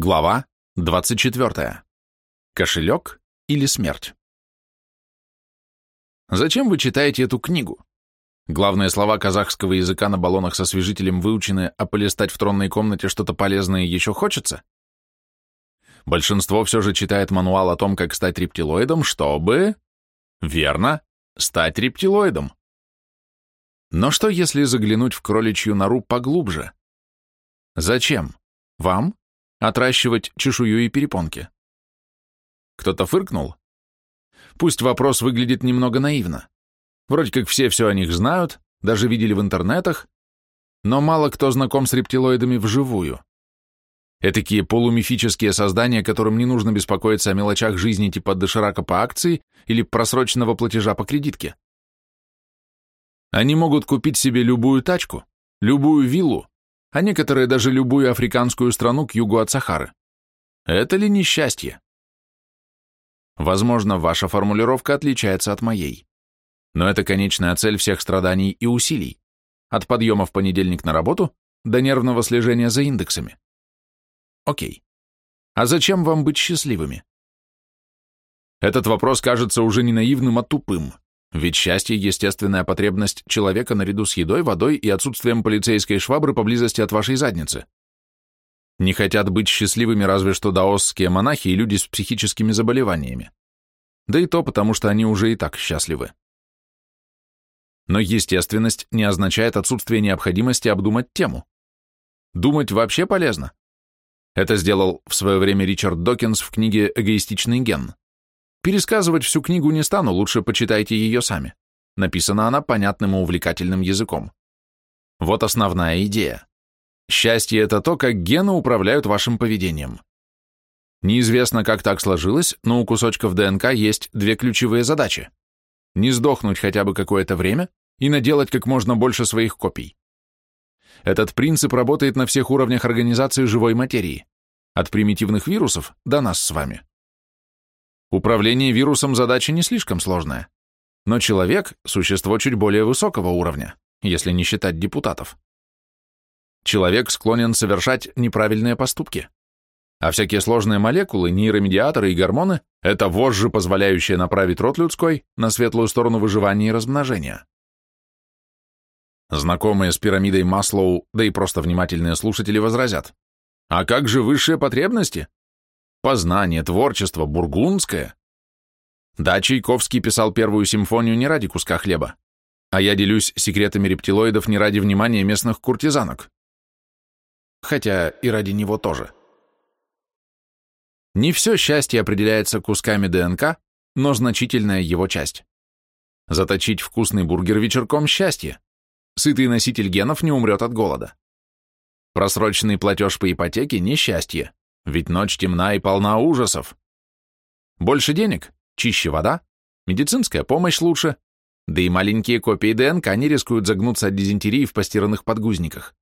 Глава 24. Кошелек или смерть? Зачем вы читаете эту книгу? Главные слова казахского языка на баллонах со освежителем выучены, а полистать в тронной комнате что-то полезное еще хочется? Большинство все же читает мануал о том, как стать рептилоидом, чтобы... Верно, стать рептилоидом. Но что, если заглянуть в кроличью нору поглубже? Зачем? Вам? Отращивать чешую и перепонки? Кто-то фыркнул? Пусть вопрос выглядит немного наивно. Вроде как все все о них знают, даже видели в интернетах, но мало кто знаком с рептилоидами вживую. Этакие полумифические создания, которым не нужно беспокоиться о мелочах жизни типа доширака по акции или просроченного платежа по кредитке. Они могут купить себе любую тачку, любую виллу, а некоторые даже любую африканскую страну к югу от Сахары. Это ли несчастье? Возможно, ваша формулировка отличается от моей. Но это конечная цель всех страданий и усилий. От подъема в понедельник на работу до нервного слежения за индексами. Окей. А зачем вам быть счастливыми? Этот вопрос кажется уже не наивным, а тупым. Ведь счастье – естественная потребность человека наряду с едой, водой и отсутствием полицейской швабры поблизости от вашей задницы. Не хотят быть счастливыми разве что даосские монахи и люди с психическими заболеваниями. Да и то потому, что они уже и так счастливы. Но естественность не означает отсутствие необходимости обдумать тему. Думать вообще полезно. Это сделал в свое время Ричард Докинс в книге «Эгоистичный ген». Пересказывать всю книгу не стану, лучше почитайте ее сами. Написана она понятным и увлекательным языком. Вот основная идея. Счастье – это то, как гены управляют вашим поведением. Неизвестно, как так сложилось, но у кусочков ДНК есть две ключевые задачи. Не сдохнуть хотя бы какое-то время и наделать как можно больше своих копий. Этот принцип работает на всех уровнях организации живой материи, от примитивных вирусов до нас с вами. Управление вирусом задача не слишком сложная, но человек – существо чуть более высокого уровня, если не считать депутатов. Человек склонен совершать неправильные поступки, а всякие сложные молекулы, нейромедиаторы и гормоны – это вожжи, позволяющие направить род людской на светлую сторону выживания и размножения. Знакомые с пирамидой Маслоу, да и просто внимательные слушатели возразят. А как же высшие потребности? Познание, творчество, бургундское. Да, Чайковский писал первую симфонию не ради куска хлеба, а я делюсь секретами рептилоидов не ради внимания местных куртизанок. Хотя и ради него тоже. Не все счастье определяется кусками ДНК, но значительная его часть. Заточить вкусный бургер вечерком – счастье. Сытый носитель генов не умрет от голода. Просроченный платеж по ипотеке – несчастье. Ведь ночь темна и полна ужасов. Больше денег, чище вода, медицинская помощь лучше, да и маленькие копии ДНК не рискуют загнуться от дизентерии в постиранных подгузниках.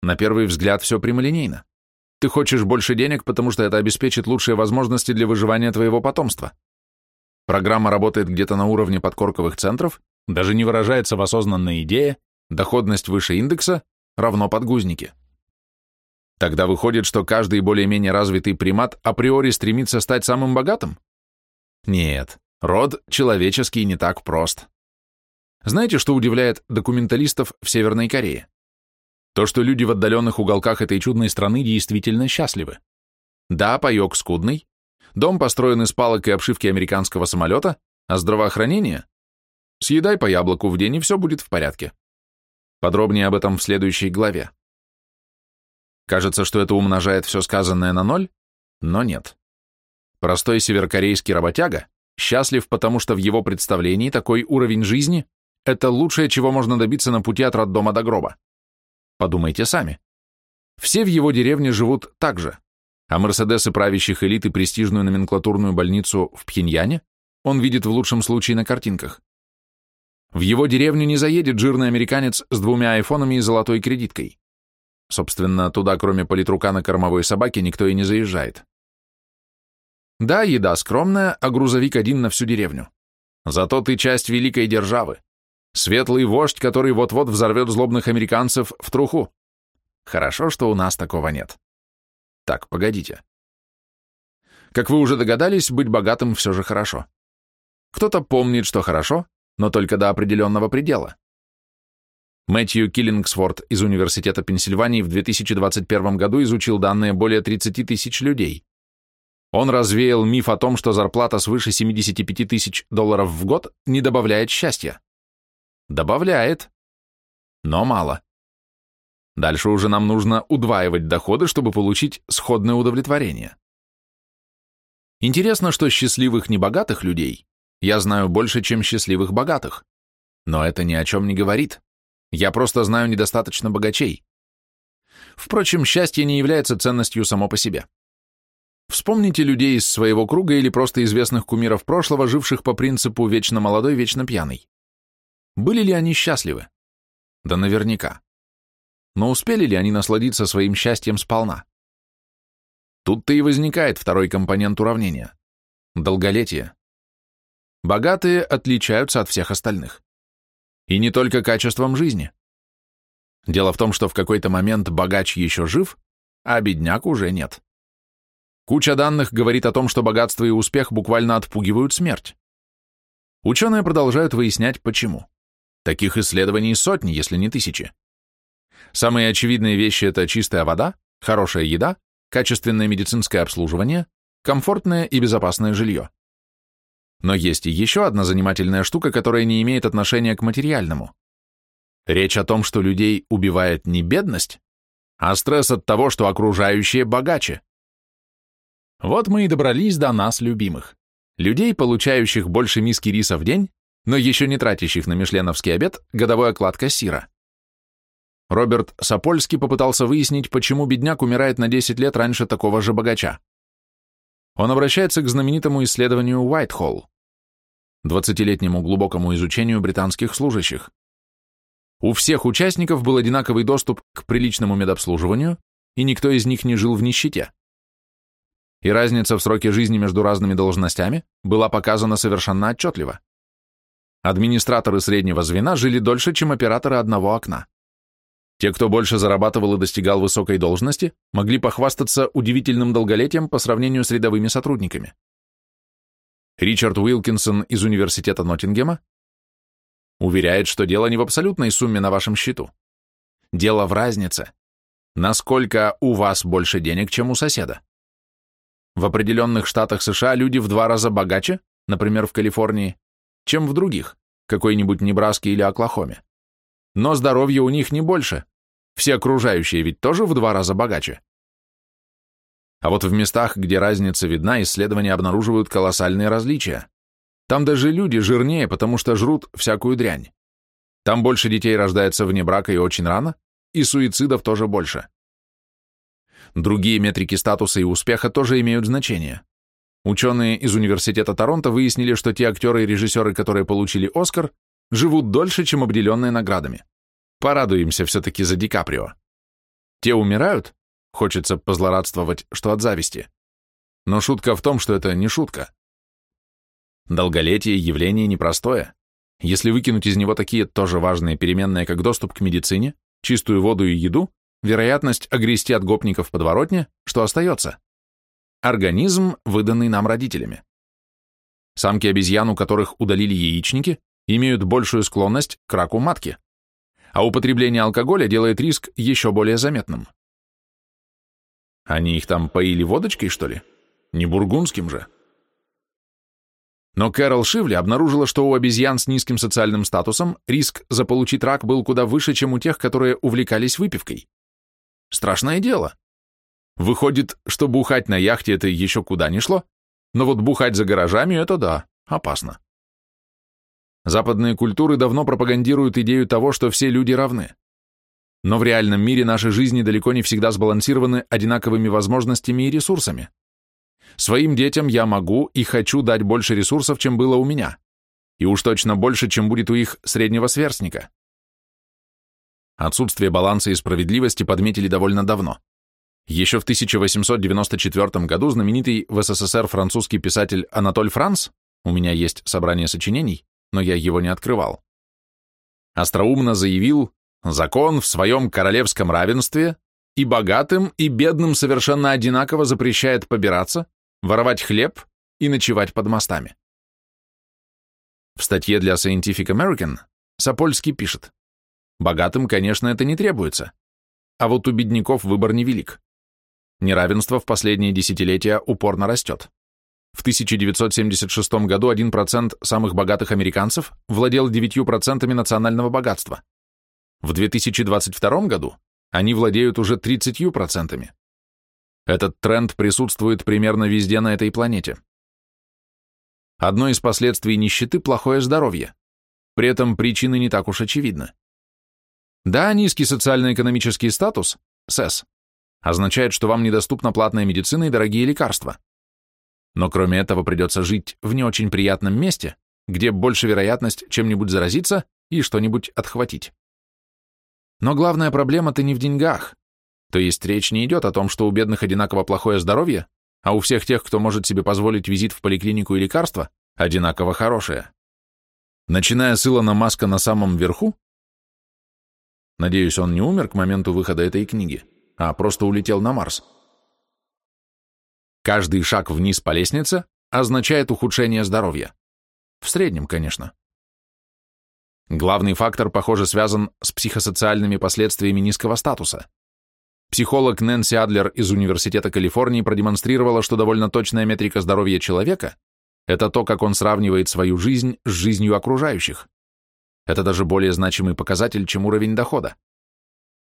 На первый взгляд все прямолинейно. Ты хочешь больше денег, потому что это обеспечит лучшие возможности для выживания твоего потомства. Программа работает где-то на уровне подкорковых центров, даже не выражается в осознанной идее, доходность выше индекса равно подгузники. Тогда выходит, что каждый более-менее развитый примат априори стремится стать самым богатым? Нет, род человеческий не так прост. Знаете, что удивляет документалистов в Северной Корее? То, что люди в отдаленных уголках этой чудной страны действительно счастливы. Да, паек скудный, дом построен из палок и обшивки американского самолета, а здравоохранение? Съедай по яблоку в день, и все будет в порядке. Подробнее об этом в следующей главе. Кажется, что это умножает все сказанное на ноль, но нет. Простой северокорейский работяга счастлив, потому что в его представлении такой уровень жизни – это лучшее, чего можно добиться на пути от роддома до гроба. Подумайте сами. Все в его деревне живут так же, а мерседесы правящих элит и престижную номенклатурную больницу в Пхеньяне он видит в лучшем случае на картинках. В его деревню не заедет жирный американец с двумя айфонами и золотой кредиткой. Собственно, туда, кроме политрука на кормовой собаке, никто и не заезжает. Да, еда скромная, а грузовик один на всю деревню. Зато ты часть великой державы. Светлый вождь, который вот-вот взорвет злобных американцев в труху. Хорошо, что у нас такого нет. Так, погодите. Как вы уже догадались, быть богатым все же хорошо. Кто-то помнит, что хорошо, но только до определенного предела. Мэтью Киллингсворт из Университета Пенсильвании в 2021 году изучил данные более 30 тысяч людей. Он развеял миф о том, что зарплата свыше 75 тысяч долларов в год не добавляет счастья. Добавляет, но мало. Дальше уже нам нужно удваивать доходы, чтобы получить сходное удовлетворение. Интересно, что счастливых небогатых людей я знаю больше, чем счастливых богатых. Но это ни о чем не говорит. Я просто знаю недостаточно богачей. Впрочем, счастье не является ценностью само по себе. Вспомните людей из своего круга или просто известных кумиров прошлого, живших по принципу «вечно молодой, вечно пьяный». Были ли они счастливы? Да наверняка. Но успели ли они насладиться своим счастьем сполна? Тут-то и возникает второй компонент уравнения – долголетие. Богатые отличаются от всех остальных. И не только качеством жизни. Дело в том, что в какой-то момент богач еще жив, а бедняк уже нет. Куча данных говорит о том, что богатство и успех буквально отпугивают смерть. Ученые продолжают выяснять, почему. Таких исследований сотни, если не тысячи. Самые очевидные вещи – это чистая вода, хорошая еда, качественное медицинское обслуживание, комфортное и безопасное жилье. Но есть и еще одна занимательная штука, которая не имеет отношения к материальному. Речь о том, что людей убивает не бедность, а стресс от того, что окружающие богаче. Вот мы и добрались до нас, любимых. Людей, получающих больше миски риса в день, но еще не тратящих на мишленовский обед годовой оклад кассира. Роберт Сапольский попытался выяснить, почему бедняк умирает на 10 лет раньше такого же богача. Он обращается к знаменитому исследованию Уайтхолл, 20-летнему глубокому изучению британских служащих. У всех участников был одинаковый доступ к приличному медобслуживанию, и никто из них не жил в нищете. И разница в сроке жизни между разными должностями была показана совершенно отчетливо. Администраторы среднего звена жили дольше, чем операторы одного окна. Те, кто больше зарабатывал и достигал высокой должности, могли похвастаться удивительным долголетием по сравнению с рядовыми сотрудниками. Ричард Уилкинсон из Университета Ноттингема уверяет, что дело не в абсолютной сумме на вашем счету. Дело в разнице. Насколько у вас больше денег, чем у соседа? В определенных штатах США люди в два раза богаче, например, в Калифорнии, чем в других, какой-нибудь Небраске или Оклахоме. Но здоровья у них не больше. Все окружающие ведь тоже в два раза богаче. А вот в местах, где разница видна, исследования обнаруживают колоссальные различия. Там даже люди жирнее, потому что жрут всякую дрянь. Там больше детей рождается вне брака и очень рано, и суицидов тоже больше. Другие метрики статуса и успеха тоже имеют значение. Ученые из Университета Торонто выяснили, что те актеры и режиссеры, которые получили Оскар, живут дольше, чем обделенные наградами. Порадуемся все-таки за Ди Каприо. Те умирают, Хочется позлорадствовать, что от зависти. Но шутка в том, что это не шутка. Долголетие – явление непростое. Если выкинуть из него такие тоже важные переменные, как доступ к медицине, чистую воду и еду, вероятность огрести от гопников подворотне, что остается? Организм, выданный нам родителями. Самки обезьян, у которых удалили яичники, имеют большую склонность к раку матки, а употребление алкоголя делает риск еще более заметным. Они их там поили водочкой, что ли? Не бургундским же. Но Кэрол Шивли обнаружила, что у обезьян с низким социальным статусом риск заполучить рак был куда выше, чем у тех, которые увлекались выпивкой. Страшное дело. Выходит, что бухать на яхте это еще куда не шло, но вот бухать за гаражами это да, опасно. Западные культуры давно пропагандируют идею того, что все люди равны. Но в реальном мире наши жизни далеко не всегда сбалансированы одинаковыми возможностями и ресурсами. Своим детям я могу и хочу дать больше ресурсов, чем было у меня, и уж точно больше, чем будет у их среднего сверстника. Отсутствие баланса и справедливости подметили довольно давно. Еще в 1894 году знаменитый в СССР французский писатель Анатоль Франс, у меня есть собрание сочинений, но я его не открывал, остроумно заявил, Закон в своем королевском равенстве и богатым, и бедным совершенно одинаково запрещает побираться, воровать хлеб и ночевать под мостами. В статье для Scientific American Сапольский пишет, богатым, конечно, это не требуется, а вот у бедняков выбор невелик. Неравенство в последние десятилетия упорно растет. В 1976 году 1% самых богатых американцев владел 9% национального богатства. В 2022 году они владеют уже 30%. Этот тренд присутствует примерно везде на этой планете. Одно из последствий нищеты – плохое здоровье. При этом причины не так уж очевидны. Да, низкий социально-экономический статус, СЭС, означает, что вам недоступна платная медицина и дорогие лекарства. Но кроме этого придется жить в не очень приятном месте, где больше вероятность чем-нибудь заразиться и что-нибудь отхватить. Но главная проблема-то не в деньгах. То есть речь не идет о том, что у бедных одинаково плохое здоровье, а у всех тех, кто может себе позволить визит в поликлинику и лекарства, одинаково хорошее. Начиная с Илона Маска на самом верху, надеюсь, он не умер к моменту выхода этой книги, а просто улетел на Марс, Каждый шаг вниз по лестнице означает ухудшение здоровья. В среднем, конечно. Главный фактор, похоже, связан с психосоциальными последствиями низкого статуса. Психолог Нэнси Адлер из Университета Калифорнии продемонстрировала, что довольно точная метрика здоровья человека – это то, как он сравнивает свою жизнь с жизнью окружающих. Это даже более значимый показатель, чем уровень дохода.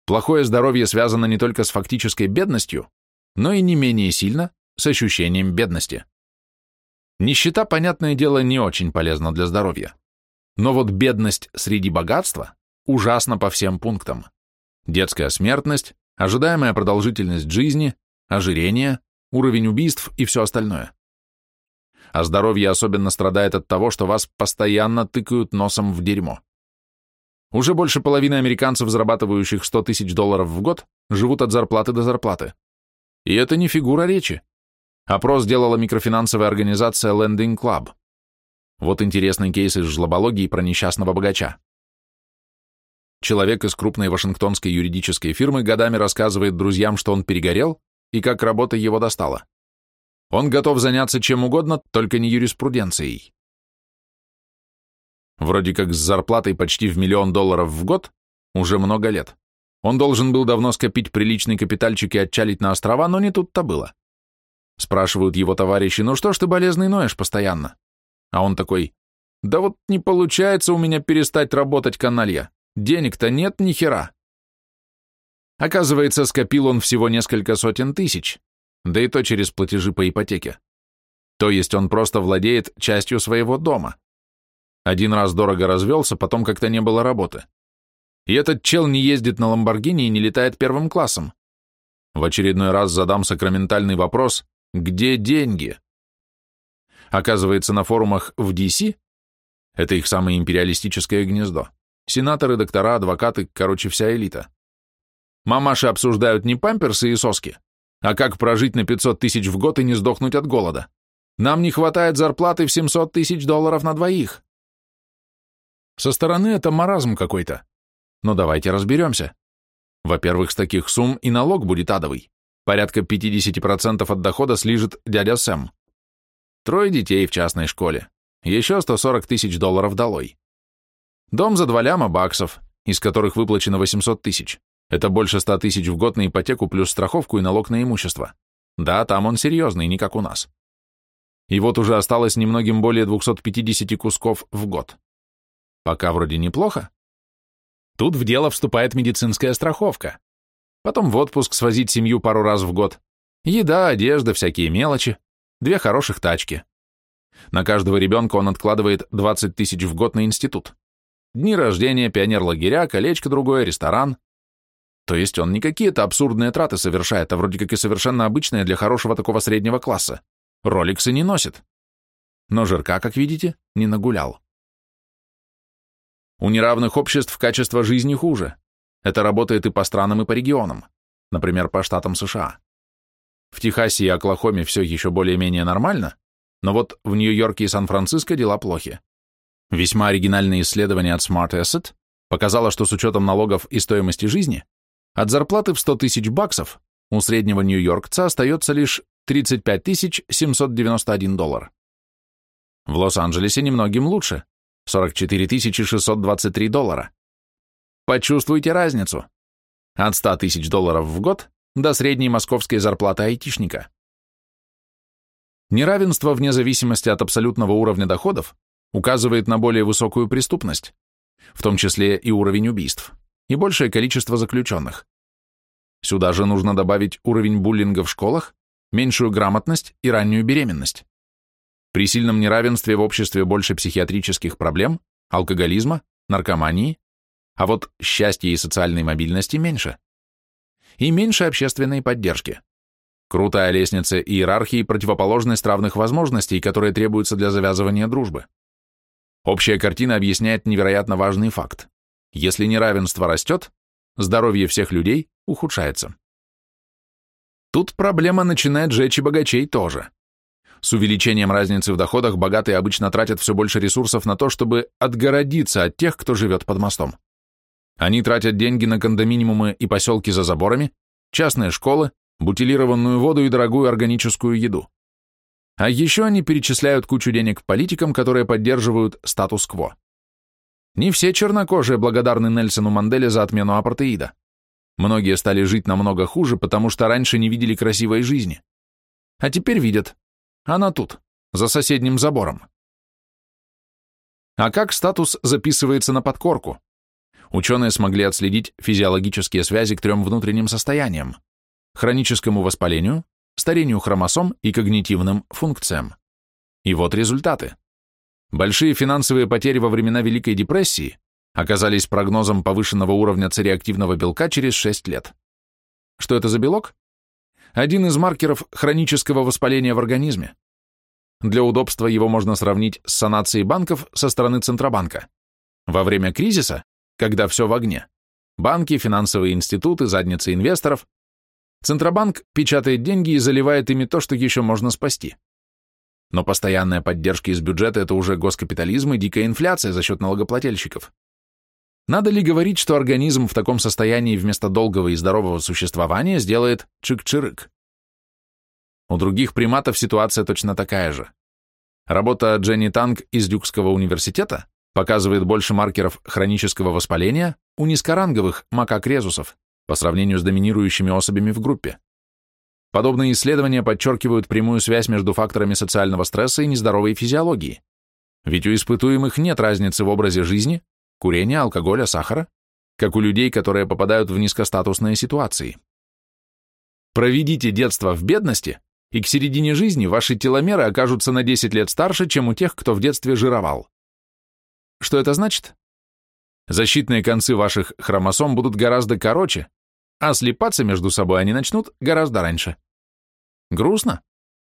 Плохое здоровье связано не только с фактической бедностью, но и не менее сильно с ощущением бедности. Нищета, понятное дело, не очень полезна для здоровья. Но вот бедность среди богатства ужасна по всем пунктам. Детская смертность, ожидаемая продолжительность жизни, ожирение, уровень убийств и все остальное. А здоровье особенно страдает от того, что вас постоянно тыкают носом в дерьмо. Уже больше половины американцев, зарабатывающих 100 тысяч долларов в год, живут от зарплаты до зарплаты. И это не фигура речи. Опрос сделала микрофинансовая организация Lending Club. Вот интересный кейс из жлобологии про несчастного богача. Человек из крупной вашингтонской юридической фирмы годами рассказывает друзьям, что он перегорел и как работа его достала. Он готов заняться чем угодно, только не юриспруденцией. Вроде как с зарплатой почти в миллион долларов в год уже много лет. Он должен был давно скопить приличный капитальчик и отчалить на острова, но не тут-то было. Спрашивают его товарищи, ну что ж ты болезный ноешь постоянно? А он такой, да вот не получается у меня перестать работать, каналья. Денег-то нет ни хера. Оказывается, скопил он всего несколько сотен тысяч, да и то через платежи по ипотеке. То есть он просто владеет частью своего дома. Один раз дорого развелся, потом как-то не было работы. И этот чел не ездит на Ламборгини и не летает первым классом. В очередной раз задам сакраментальный вопрос, где деньги? Оказывается, на форумах в DC, это их самое империалистическое гнездо, сенаторы, доктора, адвокаты, короче, вся элита. Мамаши обсуждают не памперсы и соски, а как прожить на 500 тысяч в год и не сдохнуть от голода. Нам не хватает зарплаты в 700 тысяч долларов на двоих. Со стороны это маразм какой-то. Но давайте разберемся. Во-первых, с таких сумм и налог будет адовый. Порядка 50% от дохода слижет дядя Сэм. Трое детей в частной школе. Еще 140 тысяч долларов долой. Дом за два ляма баксов, из которых выплачено 800 тысяч. Это больше 100 тысяч в год на ипотеку плюс страховку и налог на имущество. Да, там он серьезный, не как у нас. И вот уже осталось немногим более 250 кусков в год. Пока вроде неплохо. Тут в дело вступает медицинская страховка потом в отпуск свозить семью пару раз в год. Еда, одежда, всякие мелочи, две хороших тачки. На каждого ребенка он откладывает 20 тысяч в год на институт. Дни рождения, пионер-лагеря, колечко другое, ресторан. То есть он не какие-то абсурдные траты совершает, а вроде как и совершенно обычные для хорошего такого среднего класса. Роликсы не носит. Но жирка, как видите, не нагулял. У неравных обществ качество жизни хуже. Это работает и по странам, и по регионам, например, по штатам США. В Техасе и Оклахоме все еще более-менее нормально, но вот в Нью-Йорке и Сан-Франциско дела плохи. Весьма оригинальное исследование от Smart Asset показало, что с учетом налогов и стоимости жизни От зарплаты в 100 тысяч баксов у среднего нью-йоркца остается лишь 35 791 доллар. В Лос-Анджелесе немногим лучше – 44 623 доллара. Почувствуйте разницу. От 100 тысяч долларов в год до средней московской зарплаты айтишника. Неравенство вне зависимости от абсолютного уровня доходов указывает на более высокую преступность, в том числе и уровень убийств, и большее количество заключенных. Сюда же нужно добавить уровень буллинга в школах, меньшую грамотность и раннюю беременность. При сильном неравенстве в обществе больше психиатрических проблем, алкоголизма, наркомании, а вот счастья и социальной мобильности меньше. И меньше общественной поддержки. Крутая лестница иерархии – противоположность равных возможностей, которые требуются для завязывания дружбы. Общая картина объясняет невероятно важный факт. Если неравенство растет, здоровье всех людей ухудшается. Тут проблема начинает жечь и богачей тоже. С увеличением разницы в доходах богатые обычно тратят все больше ресурсов на то, чтобы отгородиться от тех, кто живет под мостом. Они тратят деньги на кондоминиумы и поселки за заборами, частные школы, бутилированную воду и дорогую органическую еду. А еще они перечисляют кучу денег политикам, которые поддерживают статус-кво. Не все чернокожие благодарны Нельсону Манделе за отмену апартеида. Многие стали жить намного хуже, потому что раньше не видели красивой жизни. А теперь видят. Она тут, за соседним забором. А как статус записывается на подкорку? Ученые смогли отследить физиологические связи к трем внутренним состояниям хроническому воспалению, старению хромосом и когнитивным функциям. И вот результаты. Большие финансовые потери во времена Великой депрессии оказались прогнозом повышенного уровня цереактивного белка через 6 лет. Что это за белок? Один из маркеров хронического воспаления в организме. Для удобства его можно сравнить с санацией банков со стороны Центробанка. Во время кризиса, когда все в огне, банки, финансовые институты, задницы инвесторов Центробанк печатает деньги и заливает ими то, что еще можно спасти. Но постоянная поддержка из бюджета – это уже госкапитализм и дикая инфляция за счет налогоплательщиков. Надо ли говорить, что организм в таком состоянии вместо долгого и здорового существования сделает чик-чирык? У других приматов ситуация точно такая же. Работа Дженни Танг из Дюкского университета показывает больше маркеров хронического воспаления у низкоранговых макак-резусов, по сравнению с доминирующими особями в группе. Подобные исследования подчеркивают прямую связь между факторами социального стресса и нездоровой физиологии. Ведь у испытуемых нет разницы в образе жизни, курения, алкоголя, сахара, как у людей, которые попадают в низкостатусные ситуации. Проведите детство в бедности, и к середине жизни ваши теломеры окажутся на 10 лет старше, чем у тех, кто в детстве жировал. Что это значит? Защитные концы ваших хромосом будут гораздо короче, а слипаться между собой они начнут гораздо раньше. Грустно?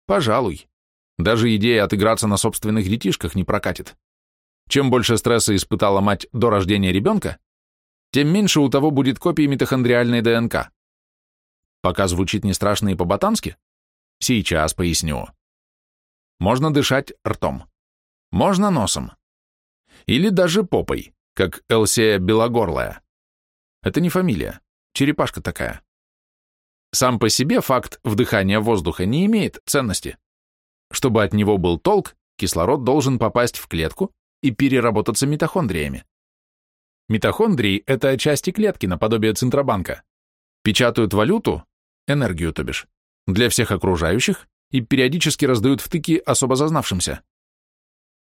Пожалуй. Даже идея отыграться на собственных детишках не прокатит. Чем больше стресса испытала мать до рождения ребенка, тем меньше у того будет копий митохондриальной ДНК. Пока звучит не страшно и по-ботански? Сейчас поясню. Можно дышать ртом. Можно носом. Или даже попой, как Элсея Белогорлая. Это не фамилия. Черепашка такая. Сам по себе факт вдыхания воздуха не имеет ценности. Чтобы от него был толк, кислород должен попасть в клетку и переработаться митохондриями. Митохондрии – это части клетки, наподобие Центробанка. Печатают валюту, энергию, то бишь, для всех окружающих и периодически раздают втыки особо зазнавшимся.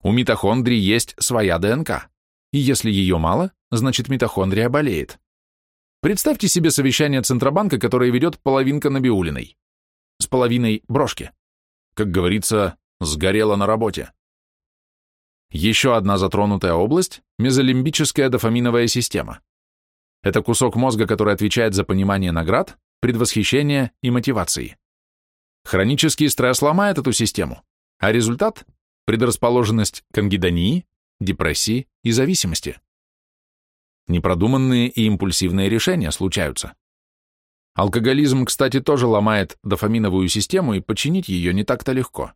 У митохондрий есть своя ДНК, и если ее мало, значит митохондрия болеет. Представьте себе совещание Центробанка, которое ведет половинка Набиулиной. С половиной брошки. Как говорится, сгорела на работе. Еще одна затронутая область – мезолимбическая дофаминовая система. Это кусок мозга, который отвечает за понимание наград, предвосхищения и мотивации. Хронический стресс ломает эту систему, а результат – предрасположенность к ангидонии, депрессии и зависимости. Непродуманные и импульсивные решения случаются. Алкоголизм, кстати, тоже ломает дофаминовую систему, и починить ее не так-то легко.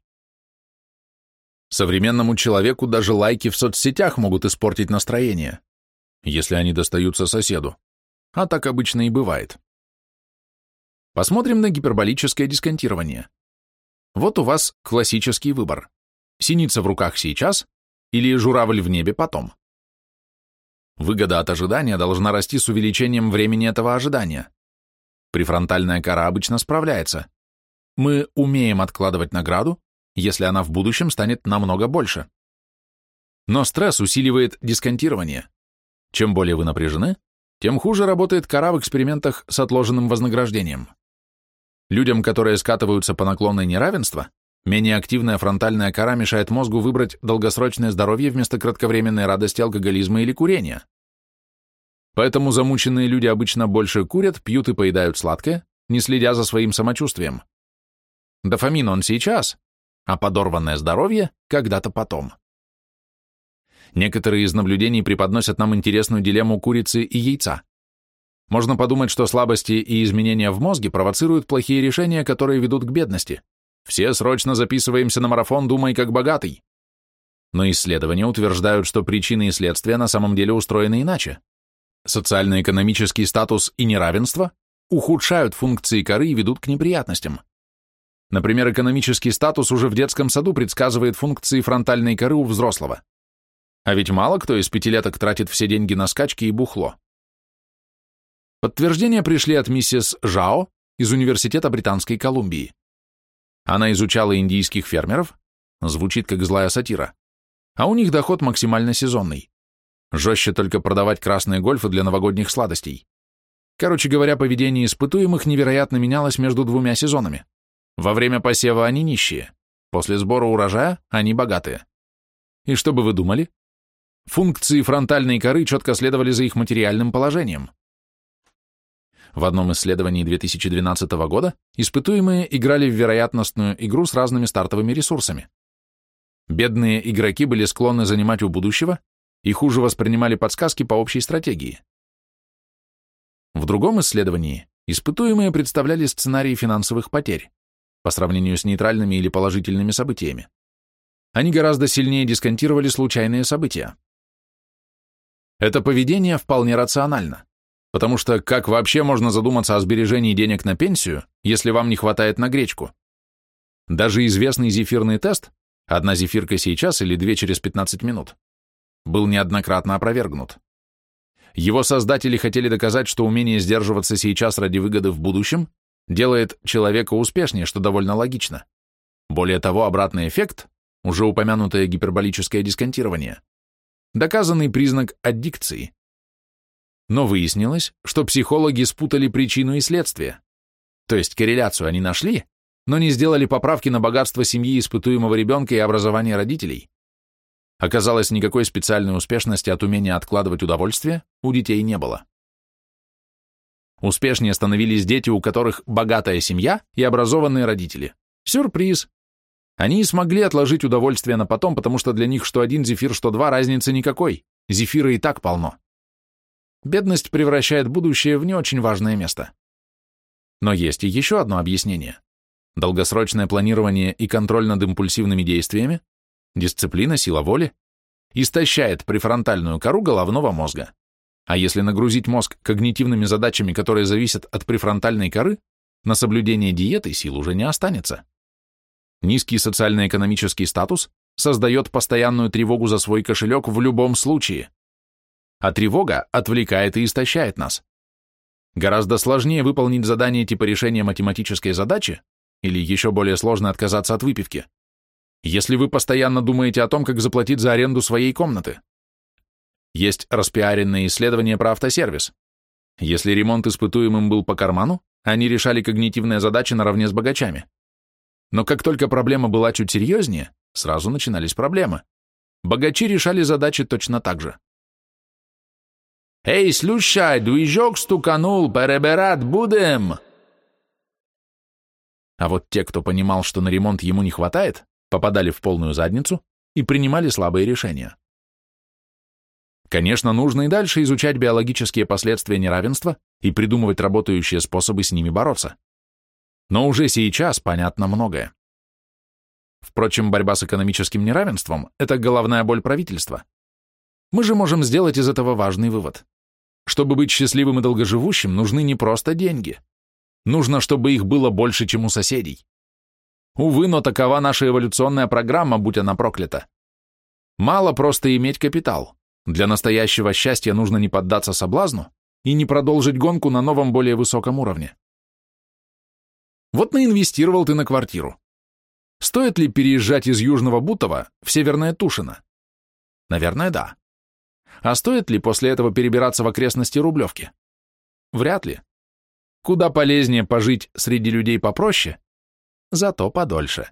Современному человеку даже лайки в соцсетях могут испортить настроение, если они достаются соседу. А так обычно и бывает. Посмотрим на гиперболическое дисконтирование. Вот у вас классический выбор. Синица в руках сейчас или журавль в небе потом. Выгода от ожидания должна расти с увеличением времени этого ожидания. Префронтальная кора обычно справляется. Мы умеем откладывать награду, если она в будущем станет намного больше. Но стресс усиливает дисконтирование. Чем более вы напряжены, тем хуже работает кора в экспериментах с отложенным вознаграждением. Людям, которые скатываются по наклонной неравенства, менее активная фронтальная кора мешает мозгу выбрать долгосрочное здоровье вместо кратковременной радости алкоголизма или курения. Поэтому замученные люди обычно больше курят, пьют и поедают сладкое, не следя за своим самочувствием. Дофамин он сейчас, а подорванное здоровье когда-то потом. Некоторые из наблюдений преподносят нам интересную дилемму курицы и яйца. Можно подумать, что слабости и изменения в мозге провоцируют плохие решения, которые ведут к бедности. Все срочно записываемся на марафон «Думай как богатый». Но исследования утверждают, что причины и следствия на самом деле устроены иначе. Социально-экономический статус и неравенство ухудшают функции коры и ведут к неприятностям. Например, экономический статус уже в детском саду предсказывает функции фронтальной коры у взрослого. А ведь мало кто из пятилеток тратит все деньги на скачки и бухло. Подтверждения пришли от миссис Жао из Университета Британской Колумбии. Она изучала индийских фермеров, звучит как злая сатира, а у них доход максимально сезонный. Жестче только продавать красные гольфы для новогодних сладостей. Короче говоря, поведение испытуемых невероятно менялось между двумя сезонами. Во время посева они нищие, после сбора урожая они богатые. И что бы вы думали? Функции фронтальной коры четко следовали за их материальным положением. В одном исследовании 2012 года испытуемые играли в вероятностную игру с разными стартовыми ресурсами. Бедные игроки были склонны занимать у будущего и хуже воспринимали подсказки по общей стратегии. В другом исследовании испытуемые представляли сценарии финансовых потерь по сравнению с нейтральными или положительными событиями. Они гораздо сильнее дисконтировали случайные события. Это поведение вполне рационально, потому что как вообще можно задуматься о сбережении денег на пенсию, если вам не хватает на гречку? Даже известный зефирный тест, одна зефирка сейчас или две через 15 минут, был неоднократно опровергнут. Его создатели хотели доказать, что умение сдерживаться сейчас ради выгоды в будущем делает человека успешнее, что довольно логично. Более того, обратный эффект, уже упомянутое гиперболическое дисконтирование, доказанный признак аддикции. Но выяснилось, что психологи спутали причину и следствие. То есть корреляцию они нашли, но не сделали поправки на богатство семьи испытуемого ребенка и образование родителей. Оказалось, никакой специальной успешности от умения откладывать удовольствие у детей не было. Успешнее становились дети, у которых богатая семья и образованные родители. Сюрприз! Они и смогли отложить удовольствие на потом, потому что для них что один зефир, что два, разницы никакой. Зефира и так полно. Бедность превращает будущее в не очень важное место. Но есть и еще одно объяснение. Долгосрочное планирование и контроль над импульсивными действиями, дисциплина, сила воли, истощает префронтальную кору головного мозга. А если нагрузить мозг когнитивными задачами, которые зависят от префронтальной коры, на соблюдение диеты сил уже не останется. Низкий социально-экономический статус создает постоянную тревогу за свой кошелек в любом случае. А тревога отвлекает и истощает нас. Гораздо сложнее выполнить задание типа решения математической задачи, или еще более сложно отказаться от выпивки, если вы постоянно думаете о том, как заплатить за аренду своей комнаты. Есть распиаренные исследования про автосервис. Если ремонт испытуемым был по карману, они решали когнитивные задачи наравне с богачами. Но как только проблема была чуть серьезнее, сразу начинались проблемы. Богачи решали задачи точно так же. «Эй, слушай, движок стуканул, перебирать будем!» А вот те, кто понимал, что на ремонт ему не хватает, попадали в полную задницу и принимали слабые решения. Конечно, нужно и дальше изучать биологические последствия неравенства и придумывать работающие способы с ними бороться. Но уже сейчас понятно многое. Впрочем, борьба с экономическим неравенством – это головная боль правительства. Мы же можем сделать из этого важный вывод. Чтобы быть счастливым и долгоживущим, нужны не просто деньги. Нужно, чтобы их было больше, чем у соседей. Увы, но такова наша эволюционная программа, будь она проклята. Мало просто иметь капитал. Для настоящего счастья нужно не поддаться соблазну и не продолжить гонку на новом, более высоком уровне. Вот наинвестировал ты на квартиру. Стоит ли переезжать из Южного Бутова в Северное Тушино? Наверное, да. А стоит ли после этого перебираться в окрестности Рублевки? Вряд ли. Куда полезнее пожить среди людей попроще, зато подольше.